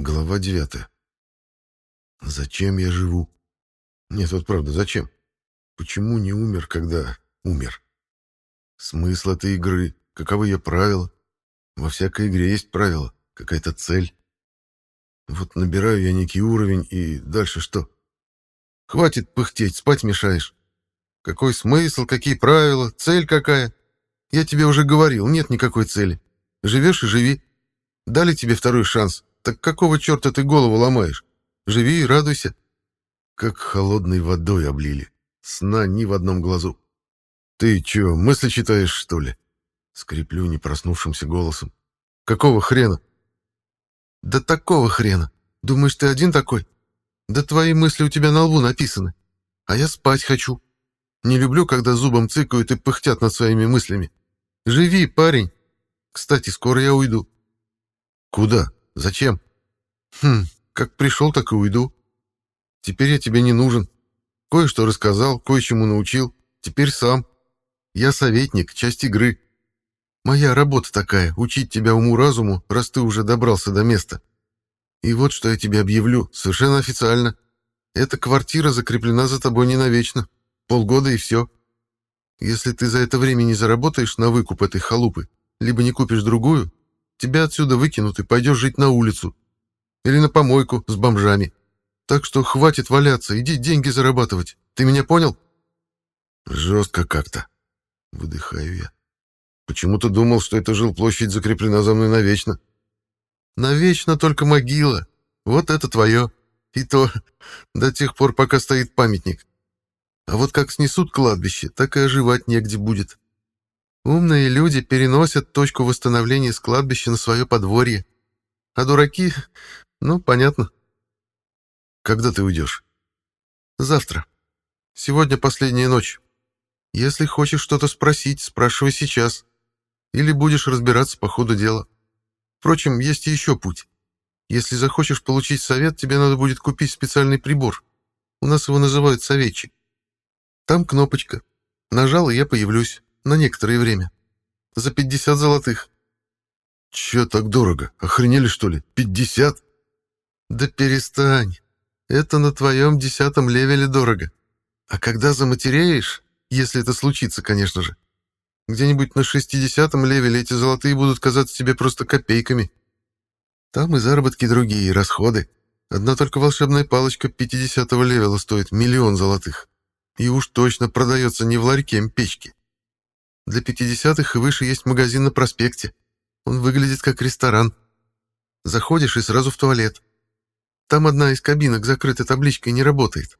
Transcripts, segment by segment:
Глава девятая. Зачем я живу? Нет, вот правда, зачем? Почему не умер, когда умер? Смысл этой игры, каковы ее правила? Во всякой игре есть правила, какая-то цель. Вот набираю я некий уровень, и дальше что? Хватит пыхтеть, спать мешаешь. Какой смысл, какие правила, цель какая? Я тебе уже говорил, нет никакой цели. Живешь и живи. Дали тебе второй шанс. Так какого черта ты голову ломаешь? Живи и радуйся. Как холодной водой облили. Сна ни в одном глазу. Ты чё, мысли читаешь, что ли? Скреплю не проснувшимся голосом. Какого хрена? Да такого хрена. Думаешь, ты один такой? Да твои мысли у тебя на лбу написаны. А я спать хочу. Не люблю, когда зубом цыкают и пыхтят над своими мыслями. Живи, парень. Кстати, скоро я уйду. Куда? Зачем? Хм, как пришел, так и уйду. Теперь я тебе не нужен. Кое-что рассказал, кое-чему научил. Теперь сам. Я советник, часть игры. Моя работа такая — учить тебя уму-разуму, раз ты уже добрался до места. И вот что я тебе объявлю, совершенно официально. Эта квартира закреплена за тобой не навечно. Полгода и все. Если ты за это время не заработаешь на выкуп этой халупы, либо не купишь другую, тебя отсюда выкинут и пойдешь жить на улицу. Или на помойку с бомжами. Так что хватит валяться, иди деньги зарабатывать. Ты меня понял? Жестко как-то. Выдыхаю я. Почему-то думал, что эта жилплощадь закреплена за мной навечно. Навечно только могила. Вот это твое. И то до тех пор, пока стоит памятник. А вот как снесут кладбище, так и оживать негде будет. Умные люди переносят точку восстановления с кладбища на свое подворье. А дураки... Ну, понятно. Когда ты уйдешь? Завтра. Сегодня последняя ночь. Если хочешь что-то спросить, спрашивай сейчас. Или будешь разбираться по ходу дела. Впрочем, есть и еще путь. Если захочешь получить совет, тебе надо будет купить специальный прибор. У нас его называют советчик. Там кнопочка. Нажал, и я появлюсь. На некоторое время. За 50 золотых. Че так дорого? Охренели, что ли? 50? Да перестань. Это на твоем десятом левеле дорого. А когда заматереешь, если это случится, конечно же, где-нибудь на шестидесятом левеле эти золотые будут казаться тебе просто копейками. Там и заработки другие, и расходы. Одна только волшебная палочка пятидесятого левела стоит миллион золотых. И уж точно продается не в ларьке печки. Для пятидесятых и выше есть магазин на проспекте. Он выглядит как ресторан. Заходишь и сразу в туалет. Там одна из кабинок закрыта табличкой не работает.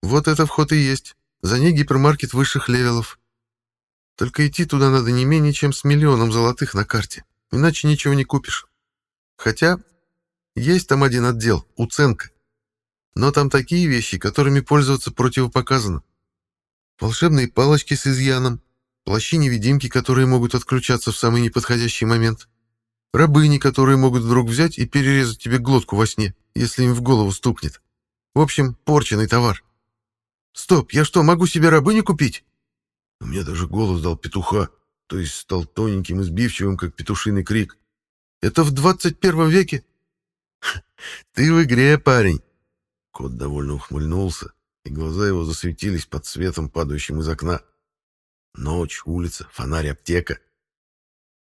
Вот это вход и есть. За ней гипермаркет высших левелов. Только идти туда надо не менее чем с миллионом золотых на карте, иначе ничего не купишь. Хотя есть там один отдел, уценка. Но там такие вещи, которыми пользоваться противопоказано. Волшебные палочки с изъяном, плащи-невидимки, которые могут отключаться в самый неподходящий момент, рабыни, которые могут вдруг взять и перерезать тебе глотку во сне, если им в голову стукнет. В общем, порченный товар. Стоп, я что, могу себе рабыню купить? У меня даже голос дал петуха, то есть стал тоненьким и сбивчивым, как петушиный крик. Это в двадцать первом веке? Ты в игре, парень. Кот довольно ухмыльнулся, и глаза его засветились под светом, падающим из окна. Ночь, улица, фонарь, аптека.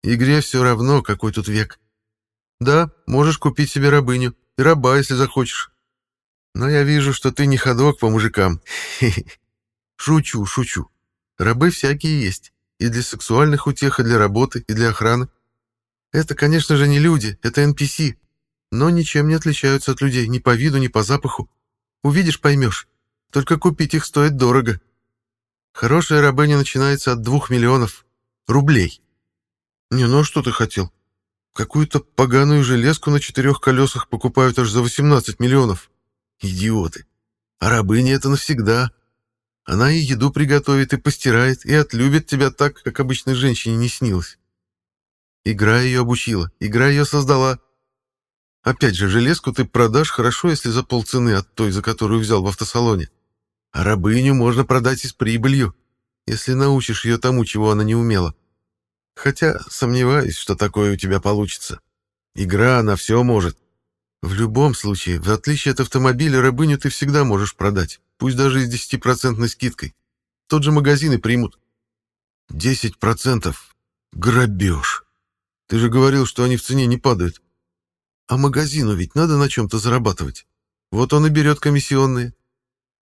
Игре все равно, какой тут век. Да, можешь купить себе рабыню, и раба, если захочешь. Но я вижу, что ты не ходок по мужикам. Шучу, шучу. Рабы всякие есть. И для сексуальных утех, и для работы, и для охраны. Это, конечно же, не люди, это NPC. Но ничем не отличаются от людей, ни по виду, ни по запаху. Увидишь, поймешь. Только купить их стоит дорого. Хорошая рабыня начинается от двух миллионов рублей. Не, ну а что ты хотел? Какую-то поганую железку на четырех колесах покупают аж за 18 миллионов. Идиоты. А рабыня это навсегда. Она и еду приготовит, и постирает, и отлюбит тебя так, как обычной женщине не снилось. Игра ее обучила, игра ее создала. Опять же, железку ты продашь хорошо, если за полцены от той, за которую взял в автосалоне. А рабыню можно продать и с прибылью, если научишь ее тому, чего она не умела. Хотя сомневаюсь, что такое у тебя получится. Игра, она все может. В любом случае, в отличие от автомобиля, рабыню ты всегда можешь продать, пусть даже и с десятипроцентной скидкой. Тот же магазин и примут. Десять процентов? Грабеж. Ты же говорил, что они в цене не падают. А магазину ведь надо на чем-то зарабатывать. Вот он и берет комиссионные.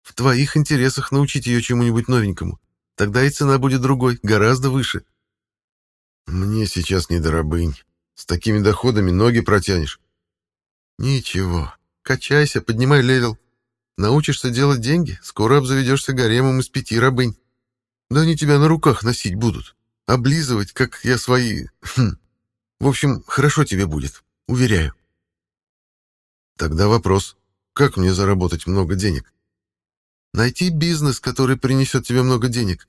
В твоих интересах научить ее чему-нибудь новенькому. Тогда и цена будет другой, гораздо выше. Мне сейчас не до рабынь. С такими доходами ноги протянешь. Ничего. Качайся, поднимай левел. Научишься делать деньги, скоро обзаведешься гаремом из пяти рабынь. Да они тебя на руках носить будут. Облизывать, как я свои... Хм. В общем, хорошо тебе будет, уверяю. Тогда вопрос. Как мне заработать много денег? Найти бизнес, который принесет тебе много денег.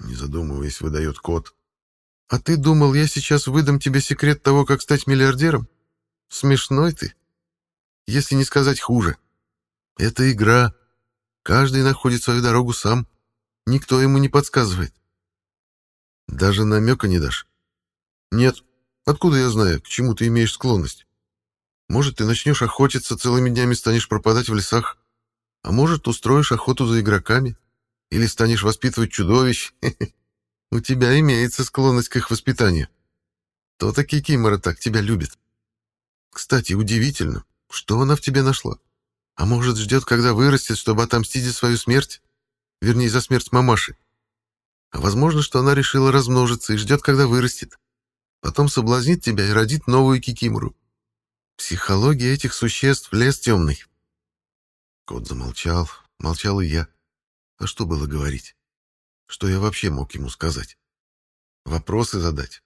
Не задумываясь, выдает кот. А ты думал, я сейчас выдам тебе секрет того, как стать миллиардером? Смешной ты. Если не сказать хуже. Это игра. Каждый находит свою дорогу сам. Никто ему не подсказывает. Даже намека не дашь? Нет. Откуда я знаю, к чему ты имеешь склонность? Может, ты начнешь охотиться, целыми днями станешь пропадать в лесах, а может, устроишь охоту за игроками или станешь воспитывать чудовищ. У тебя имеется склонность к их воспитанию. То-то Кикимора так тебя любит. Кстати, удивительно, что она в тебе нашла. А может, ждет, когда вырастет, чтобы отомстить за свою смерть? Вернее, за смерть мамаши. А возможно, что она решила размножиться и ждет, когда вырастет. Потом соблазнит тебя и родит новую Кикимору. Психология этих существ — лес темный. Кот замолчал, молчал и я. А что было говорить? Что я вообще мог ему сказать? Вопросы задать?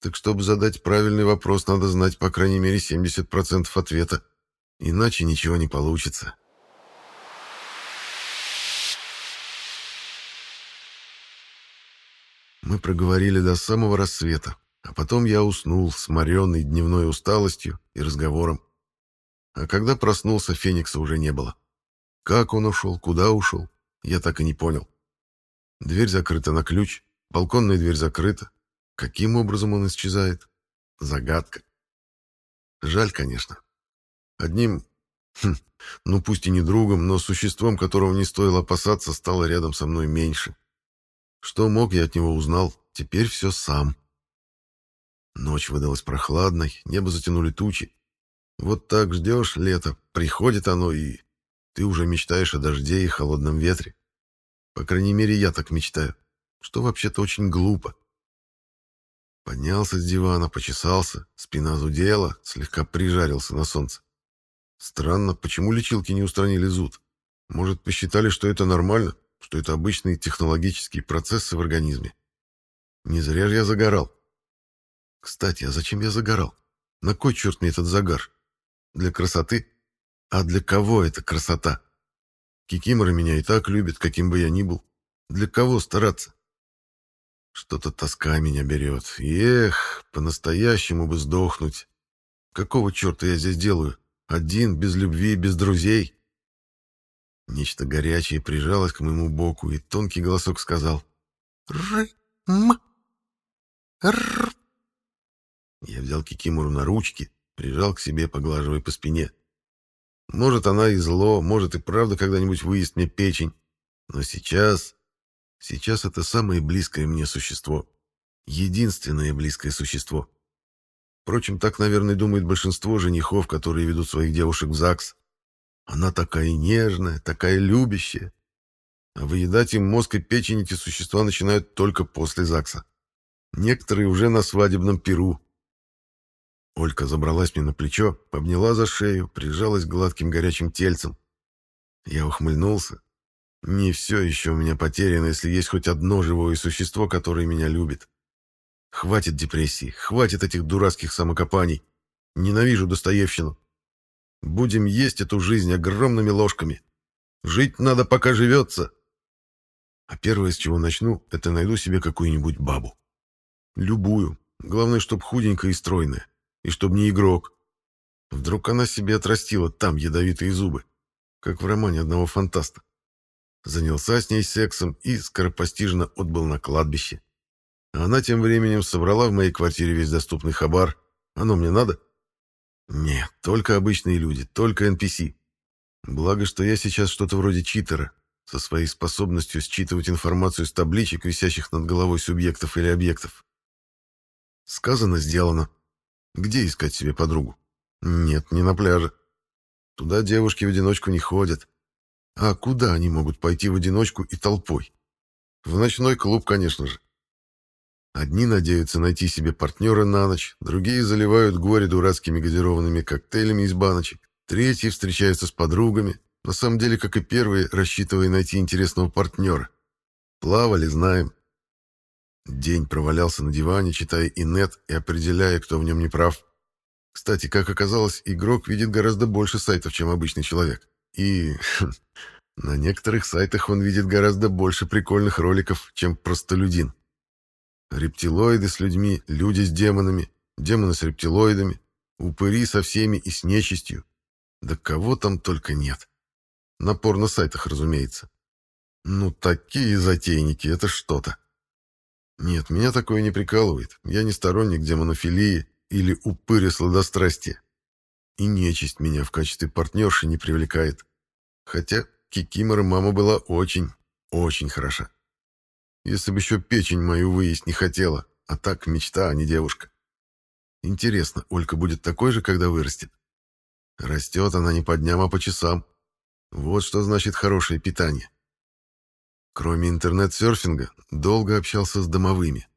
Так чтобы задать правильный вопрос, надо знать по крайней мере 70% ответа. Иначе ничего не получится. Мы проговорили до самого рассвета, а потом я уснул, сморенный дневной усталостью и разговором. А когда проснулся, Феникса уже не было. Как он ушел, куда ушел, я так и не понял. Дверь закрыта на ключ, балконная дверь закрыта. Каким образом он исчезает? Загадка. Жаль, конечно. Одним, хм, ну пусть и не другом, но существом, которого не стоило опасаться, стало рядом со мной меньше. Что мог, я от него узнал. Теперь все сам. Ночь выдалась прохладной, небо затянули тучи. Вот так ждешь лето, приходит оно, и ты уже мечтаешь о дожде и холодном ветре. По крайней мере, я так мечтаю, что вообще-то очень глупо. Поднялся с дивана, почесался, спина зудела, слегка прижарился на солнце. Странно, почему лечилки не устранили зуд? Может, посчитали, что это нормально, что это обычные технологические процессы в организме? Не зря же я загорал. Кстати, а зачем я загорал? На кой черт мне этот загар? Для красоты? А для кого это красота? Кикимора меня и так любит, каким бы я ни был. Для кого стараться? Что-то тоска меня берет. Эх, по-настоящему бы сдохнуть. Какого черта я здесь делаю? Один, без любви, без друзей. Нечто горячее прижалось к моему боку, и тонкий голосок сказал «Ры-м! Р-р-р!» Я взял Кикимору на ручки, прижал к себе, поглаживая по спине. Может, она и зло, может, и правда когда-нибудь выест мне печень. Но сейчас... Сейчас это самое близкое мне существо. Единственное близкое существо. Впрочем, так, наверное, думает большинство женихов, которые ведут своих девушек в ЗАГС. Она такая нежная, такая любящая. А выедать им мозг и печень эти существа начинают только после ЗАГСа. Некоторые уже на свадебном перу, Олька забралась мне на плечо, обняла за шею, прижалась гладким горячим тельцем. Я ухмыльнулся. Не все еще у меня потеряно, если есть хоть одно живое существо, которое меня любит. Хватит депрессии, хватит этих дурацких самокопаний. Ненавижу Достоевщину. Будем есть эту жизнь огромными ложками. Жить надо, пока живется. А первое, с чего начну, это найду себе какую-нибудь бабу. Любую. Главное, чтоб худенькая и стройная. И чтоб не игрок. Вдруг она себе отрастила там ядовитые зубы, как в романе одного фантаста. Занялся с ней сексом и скоропостижно отбыл на кладбище. А она тем временем собрала в моей квартире весь доступный хабар. Оно мне надо? Нет, только обычные люди, только NPC. Благо, что я сейчас что-то вроде читера, со своей способностью считывать информацию с табличек, висящих над головой субъектов или объектов. Сказано, сделано. Где искать себе подругу? Нет, не на пляже. Туда девушки в одиночку не ходят. А куда они могут пойти в одиночку и толпой? В ночной клуб, конечно же. Одни надеются найти себе партнера на ночь, другие заливают горе дурацкими газированными коктейлями из баночек, третьи встречаются с подругами, на самом деле, как и первые, рассчитывая найти интересного партнера. Плавали, знаем. День провалялся на диване, читая инет и определяя, кто в нем не прав. Кстати, как оказалось, игрок видит гораздо больше сайтов, чем обычный человек. И на некоторых сайтах он видит гораздо больше прикольных роликов, чем простолюдин. Рептилоиды с людьми, люди с демонами, демоны с рептилоидами, упыри со всеми и с нечистью. Да кого там только нет. На порно-сайтах, разумеется. Ну, такие затейники, это что-то. Нет, меня такое не прикалывает. Я не сторонник демонофилии или упыря сладострастия. И нечисть меня в качестве партнерши не привлекает. Хотя Кикимора мама была очень, очень хороша. Если бы еще печень мою выесть не хотела, а так мечта, а не девушка. Интересно, Олька будет такой же, когда вырастет? Растет она не по дням, а по часам. Вот что значит хорошее питание. Кроме интернет-серфинга, долго общался с домовыми.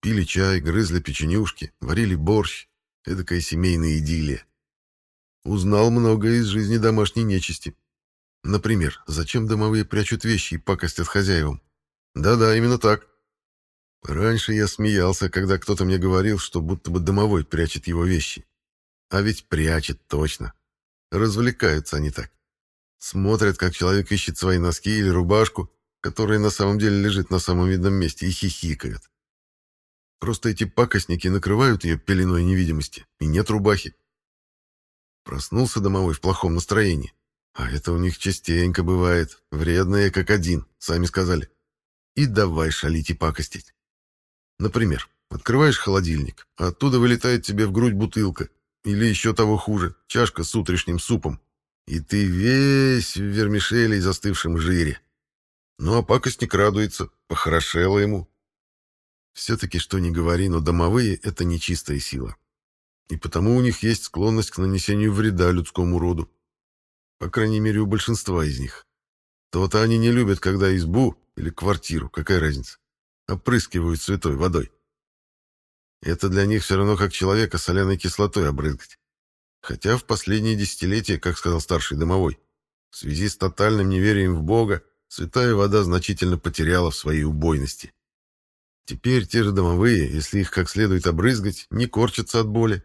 Пили чай, грызли печенюшки, варили борщ. Эдакая семейная идиллия. Узнал многое из жизни домашней нечисти. Например, зачем домовые прячут вещи и пакостят хозяевам? Да-да, именно так. Раньше я смеялся, когда кто-то мне говорил, что будто бы домовой прячет его вещи. А ведь прячет точно. Развлекаются они так. Смотрят, как человек ищет свои носки или рубашку, которая на самом деле лежит на самом видном месте, и хихикают. Просто эти пакостники накрывают ее пеленой невидимости, и нет рубахи. Проснулся домовой в плохом настроении. А это у них частенько бывает. Вредные, как один, сами сказали. И давай шалить и пакостить. Например, открываешь холодильник, а оттуда вылетает тебе в грудь бутылка. Или еще того хуже, чашка с утрешним супом. И ты весь в вермишели и застывшем жире. Ну а пакостник радуется, похорошело ему. Все-таки, что ни говори, но домовые — это нечистая сила. И потому у них есть склонность к нанесению вреда людскому роду. По крайней мере, у большинства из них. То-то они не любят, когда избу или квартиру, какая разница, опрыскивают святой водой. Это для них все равно как человека соляной кислотой обрызгать. Хотя в последние десятилетия, как сказал старший домовой, в связи с тотальным неверием в Бога, святая вода значительно потеряла в своей убойности. Теперь те же домовые, если их как следует обрызгать, не корчатся от боли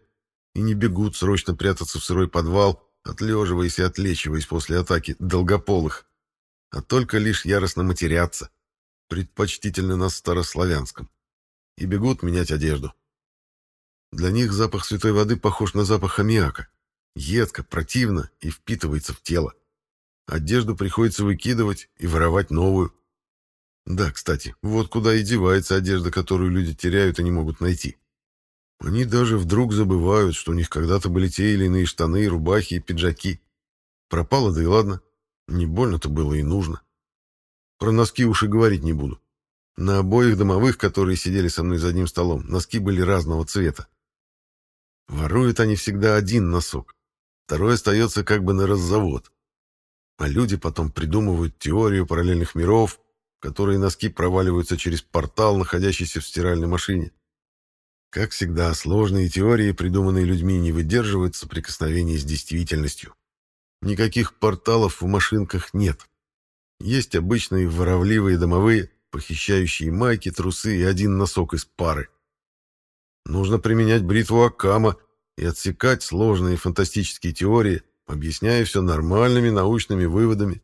и не бегут срочно прятаться в сырой подвал, отлеживаясь и отлечиваясь после атаки долгополых, а только лишь яростно матерятся, предпочтительно на старославянском, и бегут менять одежду. Для них запах святой воды похож на запах аммиака. Едко, противно и впитывается в тело. Одежду приходится выкидывать и воровать новую. Да, кстати, вот куда и девается одежда, которую люди теряют и не могут найти. Они даже вдруг забывают, что у них когда-то были те или иные штаны, рубахи и пиджаки. Пропало, да и ладно. Не больно-то было и нужно. Про носки уж и говорить не буду. На обоих домовых, которые сидели со мной за одним столом, носки были разного цвета. Воруют они всегда один носок, второй остается как бы на раззавод. А люди потом придумывают теорию параллельных миров, в которые носки проваливаются через портал, находящийся в стиральной машине. Как всегда, сложные теории, придуманные людьми, не выдерживают соприкосновения с действительностью. Никаких порталов в машинках нет. Есть обычные воровливые домовые, похищающие майки, трусы и один носок из пары. Нужно применять бритву Акама и отсекать сложные фантастические теории, объясняя все нормальными научными выводами.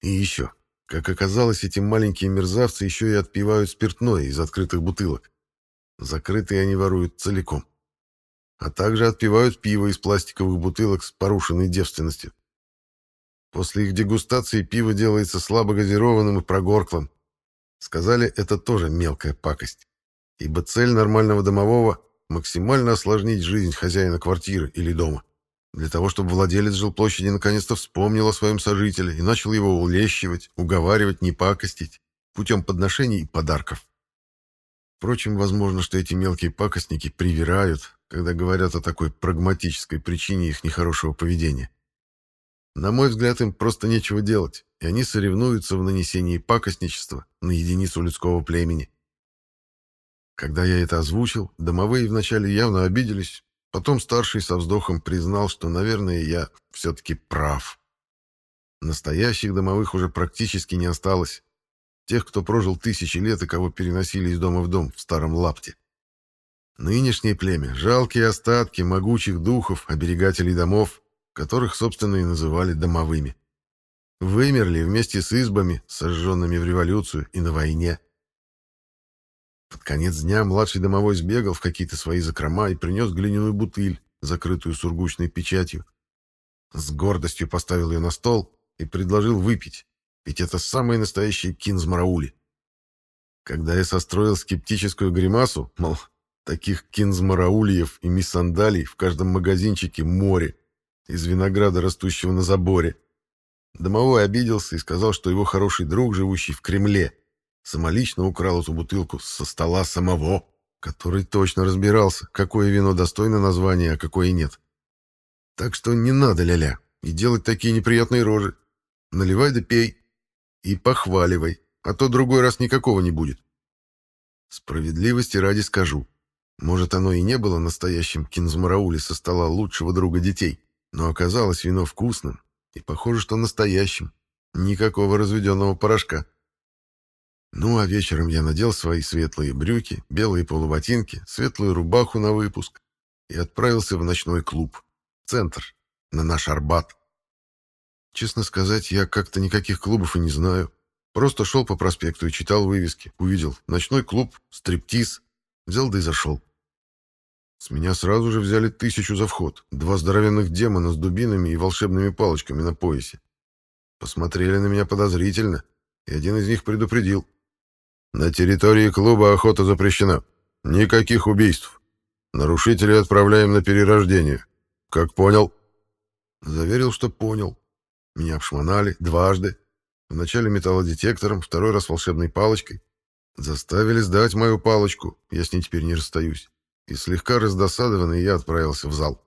И еще, как оказалось, эти маленькие мерзавцы еще и отпивают спиртное из открытых бутылок. Закрытые они воруют целиком. А также отпивают пиво из пластиковых бутылок с порушенной девственностью. После их дегустации пиво делается слабо газированным и прогорклым. Сказали, это тоже мелкая пакость ибо цель нормального домового – максимально осложнить жизнь хозяина квартиры или дома. Для того, чтобы владелец жилплощади наконец-то вспомнил о своем сожителе и начал его улещивать, уговаривать, не пакостить, путем подношений и подарков. Впрочем, возможно, что эти мелкие пакостники привирают, когда говорят о такой прагматической причине их нехорошего поведения. На мой взгляд, им просто нечего делать, и они соревнуются в нанесении пакостничества на единицу людского племени. Когда я это озвучил, домовые вначале явно обиделись, Потом старший со вздохом признал, что, наверное, я все-таки прав. Настоящих домовых уже практически не осталось. Тех, кто прожил тысячи лет и кого переносили из дома в дом в старом лапте. Нынешнее племя — жалкие остатки могучих духов, оберегателей домов, которых, собственно, и называли домовыми. Вымерли вместе с избами, сожженными в революцию и на войне. Под конец дня младший домовой сбегал в какие-то свои закрома и принес глиняную бутыль, закрытую сургучной печатью. С гордостью поставил ее на стол и предложил выпить, ведь это самые настоящие кинзмараули. Когда я состроил скептическую гримасу, мол, таких кинзмараульев и миссандалий в каждом магазинчике море, из винограда, растущего на заборе, домовой обиделся и сказал, что его хороший друг, живущий в Кремле, самолично украл эту бутылку со стола самого, который точно разбирался, какое вино достойно названия, а какое нет. Так что не надо ля-ля и делать такие неприятные рожи. Наливай да пей и похваливай, а то другой раз никакого не будет. Справедливости ради скажу. Может, оно и не было настоящим кинзмараули со стола лучшего друга детей, но оказалось вино вкусным и похоже, что настоящим. Никакого разведенного порошка. Ну, а вечером я надел свои светлые брюки, белые полуботинки, светлую рубаху на выпуск и отправился в ночной клуб, центр, на наш Арбат. Честно сказать, я как-то никаких клубов и не знаю. Просто шел по проспекту и читал вывески. Увидел ночной клуб, стриптиз. Взял да и зашел. С меня сразу же взяли тысячу за вход. Два здоровенных демона с дубинами и волшебными палочками на поясе. Посмотрели на меня подозрительно, и один из них предупредил. На территории клуба охота запрещена. Никаких убийств. Нарушителей отправляем на перерождение. Как понял? Заверил, что понял. Меня обшмонали дважды. Вначале металлодетектором, второй раз волшебной палочкой. Заставили сдать мою палочку, я с ней теперь не расстаюсь. И слегка раздосадованный я отправился в зал.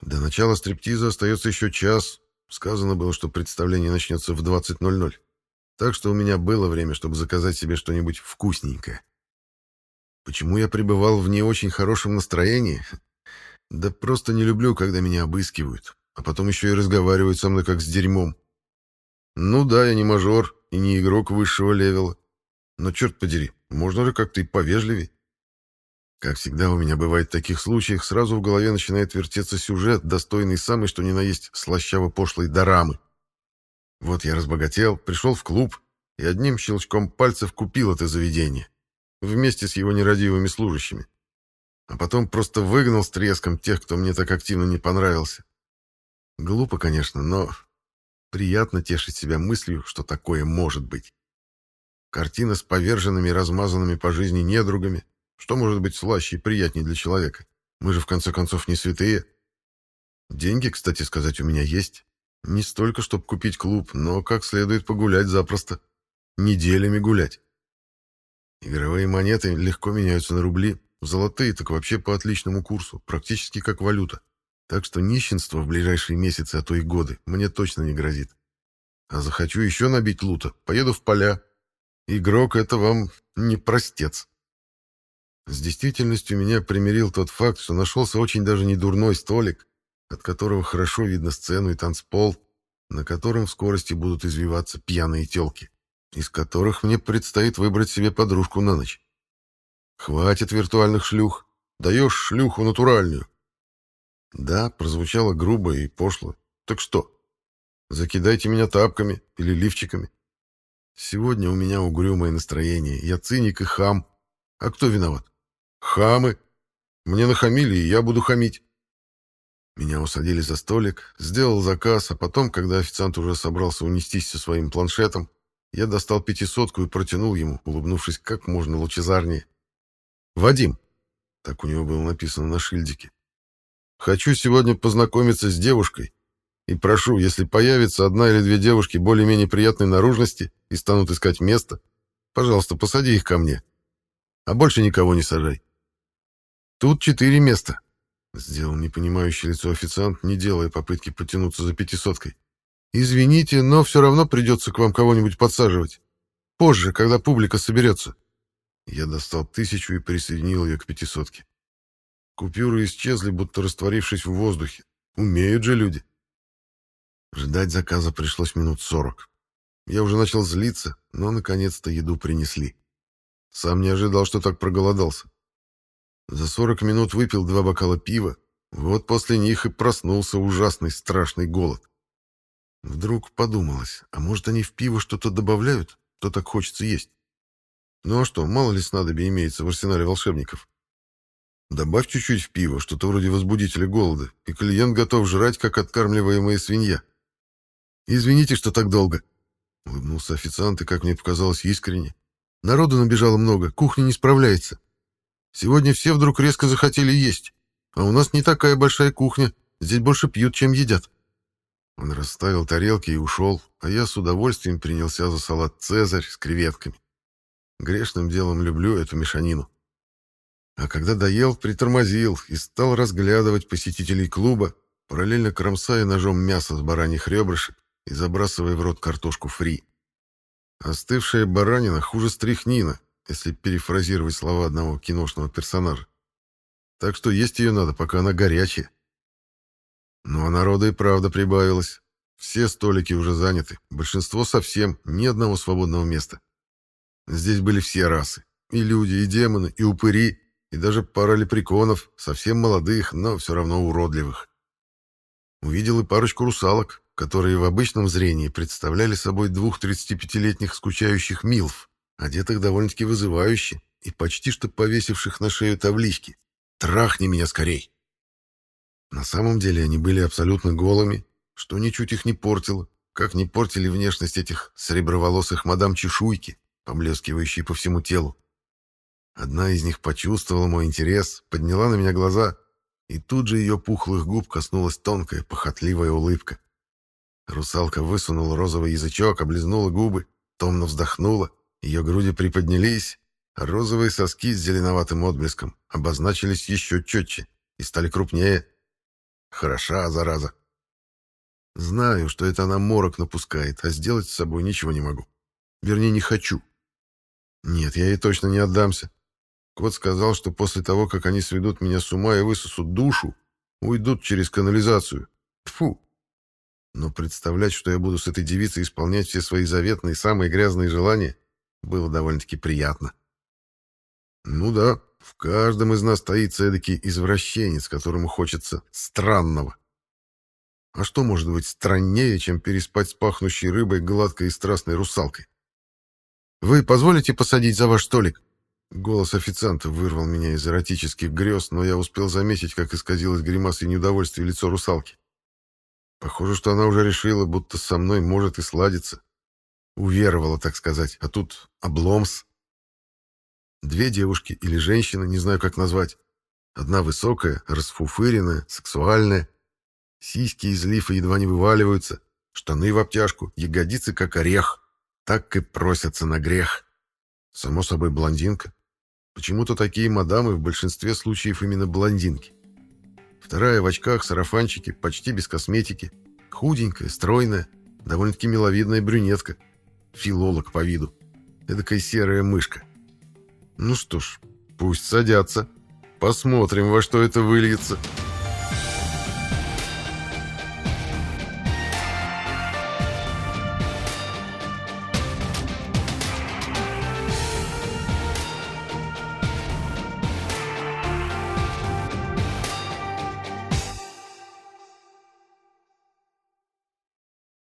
До начала стриптиза остается еще час. Сказано было, что представление начнется в 20.00 так что у меня было время, чтобы заказать себе что-нибудь вкусненькое. Почему я пребывал в не очень хорошем настроении? Да просто не люблю, когда меня обыскивают, а потом еще и разговаривают со мной как с дерьмом. Ну да, я не мажор и не игрок высшего левела, но черт подери, можно же как-то и повежливее. Как всегда у меня бывает в таких случаях, сразу в голове начинает вертеться сюжет, достойный самый что ни на есть слащаво-пошлой дорамы. Вот я разбогател, пришел в клуб и одним щелчком пальцев купил это заведение. Вместе с его нерадивыми служащими. А потом просто выгнал с треском тех, кто мне так активно не понравился. Глупо, конечно, но приятно тешить себя мыслью, что такое может быть. Картина с поверженными размазанными по жизни недругами. Что может быть слаще и приятнее для человека? Мы же, в конце концов, не святые. Деньги, кстати сказать, у меня есть. Не столько, чтобы купить клуб, но как следует погулять запросто. Неделями гулять. Игровые монеты легко меняются на рубли, золотые так вообще по отличному курсу, практически как валюта. Так что нищенство в ближайшие месяцы, а то и годы, мне точно не грозит. А захочу еще набить лута, поеду в поля. Игрок — это вам не простец. С действительностью меня примирил тот факт, что нашелся очень даже не дурной столик, от которого хорошо видно сцену и танцпол, на котором в скорости будут извиваться пьяные телки, из которых мне предстоит выбрать себе подружку на ночь. Хватит виртуальных шлюх, даешь шлюху натуральную. Да, прозвучало грубо и пошло. Так что? Закидайте меня тапками или лифчиками. Сегодня у меня угрюмое настроение, я циник и хам. А кто виноват? Хамы. Мне нахамили, и я буду хамить. Меня усадили за столик, сделал заказ, а потом, когда официант уже собрался унестись со своим планшетом, я достал пятисотку и протянул ему, улыбнувшись как можно лучезарнее. «Вадим, Так у него было написано на шильдике. «Хочу сегодня познакомиться с девушкой. И прошу, если появится одна или две девушки более-менее приятной наружности и станут искать место, пожалуйста, посади их ко мне. А больше никого не сажай. Тут четыре места. Сделал непонимающее лицо официант, не делая попытки потянуться за пятисоткой. Извините, но все равно придется к вам кого-нибудь подсаживать. Позже, когда публика соберется. Я достал тысячу и присоединил ее к пятисотке. Купюры исчезли, будто растворившись в воздухе. Умеют же люди. Ждать заказа пришлось минут сорок. Я уже начал злиться, но наконец-то еду принесли. Сам не ожидал, что так проголодался. За сорок минут выпил два бокала пива, вот после них и проснулся ужасный страшный голод. Вдруг подумалось, а может они в пиво что-то добавляют, то так хочется есть. Ну а что, мало ли снадобья имеется в арсенале волшебников. Добавь чуть-чуть в пиво, что-то вроде возбудителя голода, и клиент готов жрать, как откармливаемая свинья. «Извините, что так долго», — улыбнулся официант, и, как мне показалось, искренне. «Народу набежало много, кухня не справляется. Сегодня все вдруг резко захотели есть, а у нас не такая большая кухня, здесь больше пьют, чем едят». Он расставил тарелки и ушел, а я с удовольствием принялся за салат «Цезарь» с креветками. Грешным делом люблю эту мешанину. А когда доел, притормозил и стал разглядывать посетителей клуба, параллельно кромсая ножом мясо с бараньих ребрышек и забрасывая в рот картошку фри. Остывшая баранина хуже стряхнина, если перефразировать слова одного киношного персонажа. Так что есть ее надо, пока она горячая. Ну а народа и правда прибавилось. Все столики уже заняты, большинство совсем, ни одного свободного места. Здесь были все расы. И люди, и демоны, и упыри, и даже пара лепреконов, совсем молодых, но все равно уродливых. Увидел и парочку русалок, которые в обычном зрении представляли собой двух 35-летних скучающих милф, одетых довольно-таки вызывающе и почти что повесивших на шею таблички «Трахни меня скорей!». На самом деле они были абсолютно голыми, что ничуть их не портило, как не портили внешность этих среброволосых мадам чешуйки, поблескивающие по всему телу. Одна из них почувствовала мой интерес, подняла на меня глаза, и тут же ее пухлых губ коснулась тонкая, похотливая улыбка. Русалка высунула розовый язычок, облизнула губы, томно вздохнула, ее груди приподнялись, розовые соски с зеленоватым отблеском обозначились еще четче и стали крупнее. Хороша, зараза. Знаю, что это она морок напускает, а сделать с собой ничего не могу. Вернее, не хочу. Нет, я ей точно не отдамся. Кот сказал, что после того, как они сведут меня с ума и высосут душу, уйдут через канализацию. Тфу. Но представлять, что я буду с этой девицей исполнять все свои заветные, самые грязные желания, было довольно-таки приятно. Ну да, в каждом из нас таится эдакий извращенец, которому хочется странного. А что может быть страннее, чем переспать с пахнущей рыбой, гладкой и страстной русалкой? «Вы позволите посадить за ваш столик?» Голос официанта вырвал меня из эротических грез, но я успел заметить, как исказилось гримасой неудовольствия лицо русалки. Похоже, что она уже решила, будто со мной может и сладиться. Уверовала, так сказать, а тут обломс. Две девушки или женщина, не знаю, как назвать. Одна высокая, расфуфыренная, сексуальная. Сиськи из лифа едва не вываливаются, штаны в обтяжку, ягодицы как орех так и просятся на грех. Само собой, блондинка. Почему-то такие мадамы в большинстве случаев именно блондинки. Вторая в очках, сарафанчике, почти без косметики. Худенькая, стройная, довольно-таки миловидная брюнетка. Филолог по виду. Эдакая серая мышка. Ну что ж, пусть садятся. Посмотрим, во что это выльется.